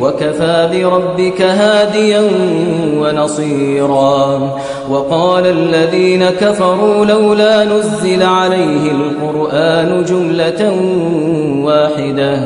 وكفى بربك هاديا ونصيرا. وقال الذين كفروا لولا نزل عليه القرآن جملة واحدة.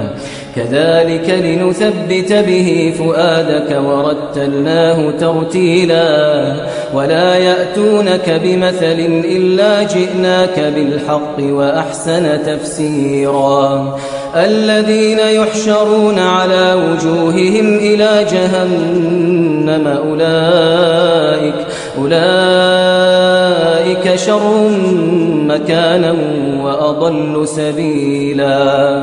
كذلك لنثبت به فؤادك ورتلناه ترتيلا ولا يأتونك بمثل إلا جئناك بالحق وأحسن تفسيرا. الذين يحشرون على وجوههم إلى جهنم أولئك أولئك شر مكانا وأضل سبيلا.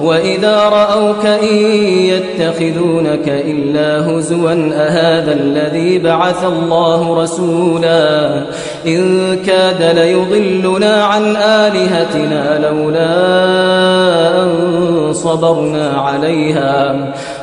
وإذا رأوك إن يتخذونك إلا هزوا أهذا الذي بعث الله رسولا إن كاد ليضلنا عن آلهتنا لولا أن صبرنا عليها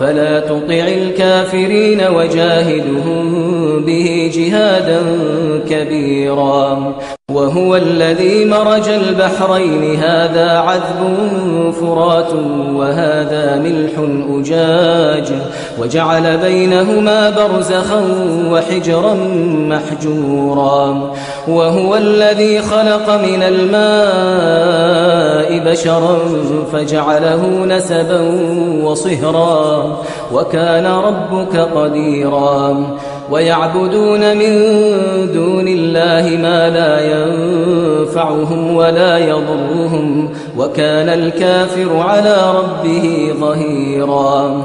فلا تطع الكافرين وجاهدهم به جهادا كبيرا. وهو الذي مرج البحرين. هذا عذب فرات وهذا ملح أجاج. وجعل بينهما برزخا وحجرا محجورا. وهو الذي خلق من الماء بشرا فجعله نسبا وصهرا. وكان ربك قديرا. ويعبدون من دون الله ما لا ينفعهم ولا يضرهم وكان الكافر على ربه ظهيرا.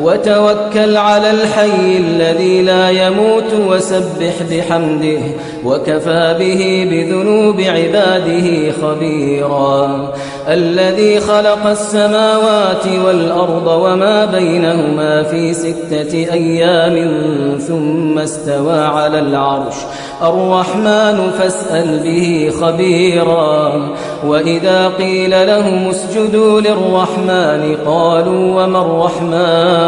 وتوكل على الحي الذي لا يموت وسبح بحمده وكفى به بذنوب عباده خبيرا. الذي خلق السماوات والأرض وما بينهما في ستة أيام ثم استوى على العرش. الرحمن فاسأل به خبيرا. وإذا قيل لهم اسجدوا للرحمن قالوا وما الرحمن؟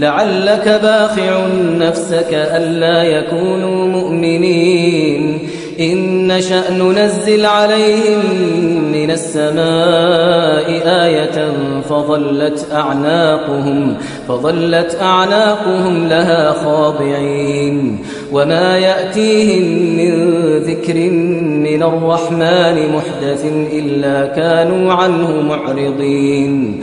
لعلك باخع نفسك ألا يكونوا مؤمنين. إن نشأ ننزل عليهم من السماء آية فظلت أعناقهم فظلت أعناقهم لها خاضعين. وما يأتيهم من ذكر من الرحمن محدث إلا كانوا عنه معرضين.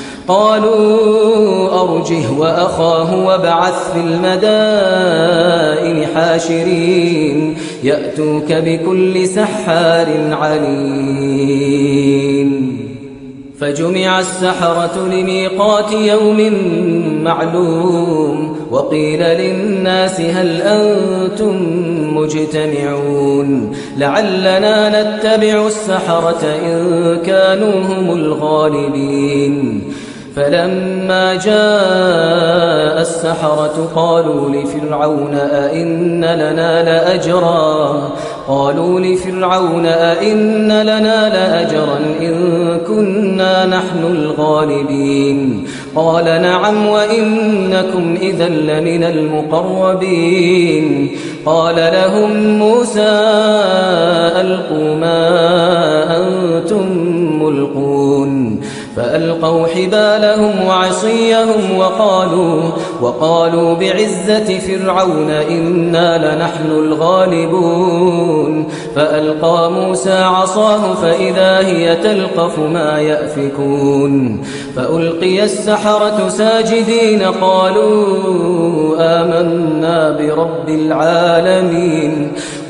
قالوا أرجه وأخاه وابعث في المدائن حاشرين يأتوك بكل سحار عليم. فجمع السحرة لميقات يوم معلوم وقيل للناس هل أنتم مجتمعون؟ لعلنا نتبع السحرة إن كانوا هم الغالبين. فلما جاء السحرة قالوا لفرعون أئن لنا لأجرا؟ قالوا لفرعون أئن لنا لأجرا إن كنا نحن الغالبين. قال نعم وإنكم إذا لمن المقربين. قال لهم موسى ألقوا ما أنتم ملقون. فألقوا حبالهم وعصيهم وقالوا وقالوا بعزة فرعون إنا لنحن الغالبون. فألقى موسى عصاه فإذا هي تلقف ما يأفكون. فألقي السحرة ساجدين قالوا آمنا برب العالمين.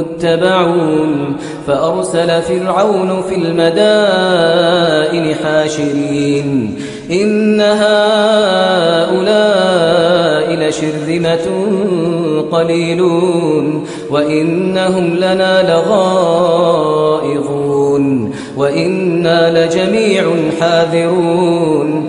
متبعون فأرسل فرعون في المدائن حاشرين. إن هؤلاء لشرذمة قليلون وإنهم لنا لغائظون وإنا لجميع حاذرون.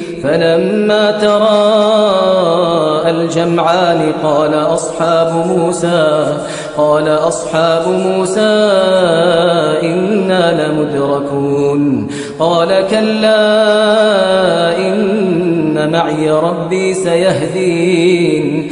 فلما تراءى الجمعان قال أصحاب موسى قال أصحاب موسى إنا لمدركون. قال كلا إن معي ربي سيهدين.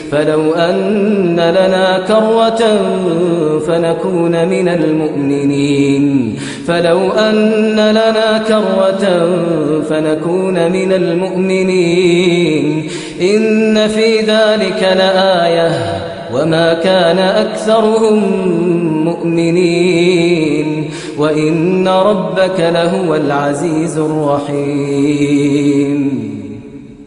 فلو أن لنا كرة فنكون من المؤمنين. فلو أن لنا كرة فنكون من المؤمنين. إن في ذلك لآية. وما كان أكثرهم مؤمنين. وإن ربك لهو العزيز الرحيم.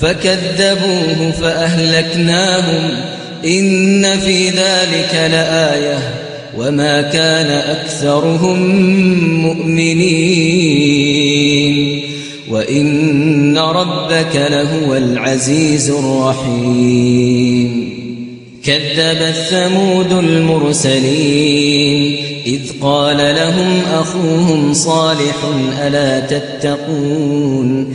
فكذبوه فأهلكناهم إن في ذلك لآية وما كان أكثرهم مؤمنين وإن ربك لهو العزيز الرحيم كذب ثمود المرسلين إذ قال لهم أخوهم صالح ألا تتقون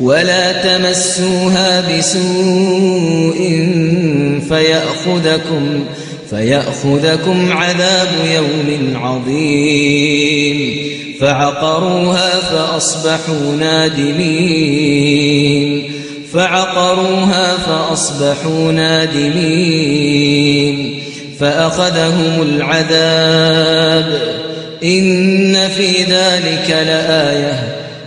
ولا تمسوها بسوء فيأخذكم فيأخذكم عذاب يوم عظيم. فعقروها فأصبحوا نادمين. فعقروها فأصبحوا نادمين. فأخذهم العذاب. إن في ذلك لآية.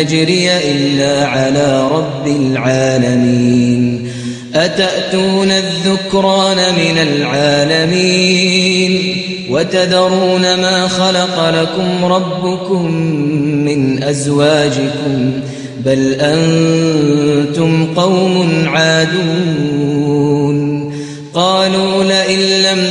أجري إلا على رب العالمين. أتأتون الذكران من العالمين؟ وتذرون ما خلق لكم ربكم من أزواجكم؟ بل أنتم قوم عادون. قالوا لئن لم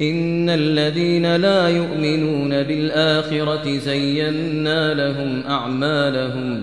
إن الذين لا يؤمنون بالآخرة زينا لهم أعمالهم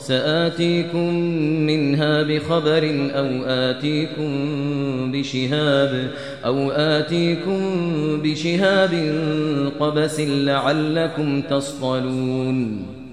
سآتيكم منها بخبر أو آتيكم بشهاب أو آتيكم بشهاب قبس لعلكم تصطلون.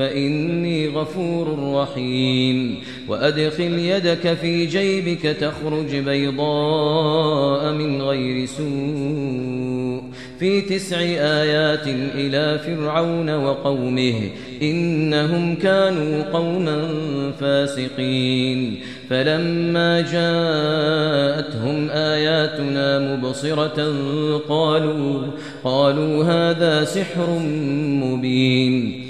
فإني غفور رحيم. وأدخل يدك في جيبك تخرج بيضاء من غير سوء. في تسع آيات إلى فرعون وقومه إنهم كانوا قوما فاسقين. فلما جاءتهم آياتنا مبصرة قالوا قالوا هذا سحر مبين.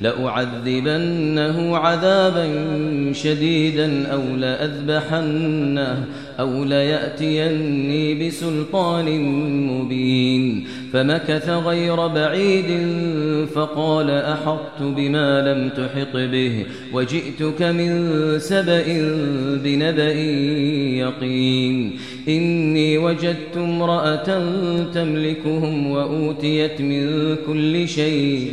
لأعذبنه عذابا شديدا أو لأذبحنه أو ليأتيني بسلطان مبين. فمكث غير بعيد فقال أحطت بما لم تحط به وجئتك من سبأ بنبأ يقين. إني وجدت امرأة تملكهم وأوتيت من كل شيء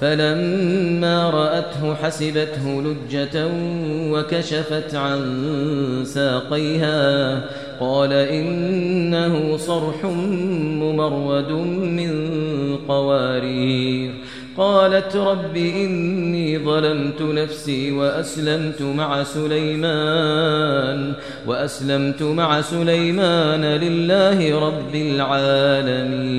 فلما رأته حسبته لجة وكشفت عن ساقيها قال إنه صرح ممرود من قوارير. قالت رب إني ظلمت نفسي وأسلمت مع سليمان وأسلمت مع سليمان لله رب العالمين.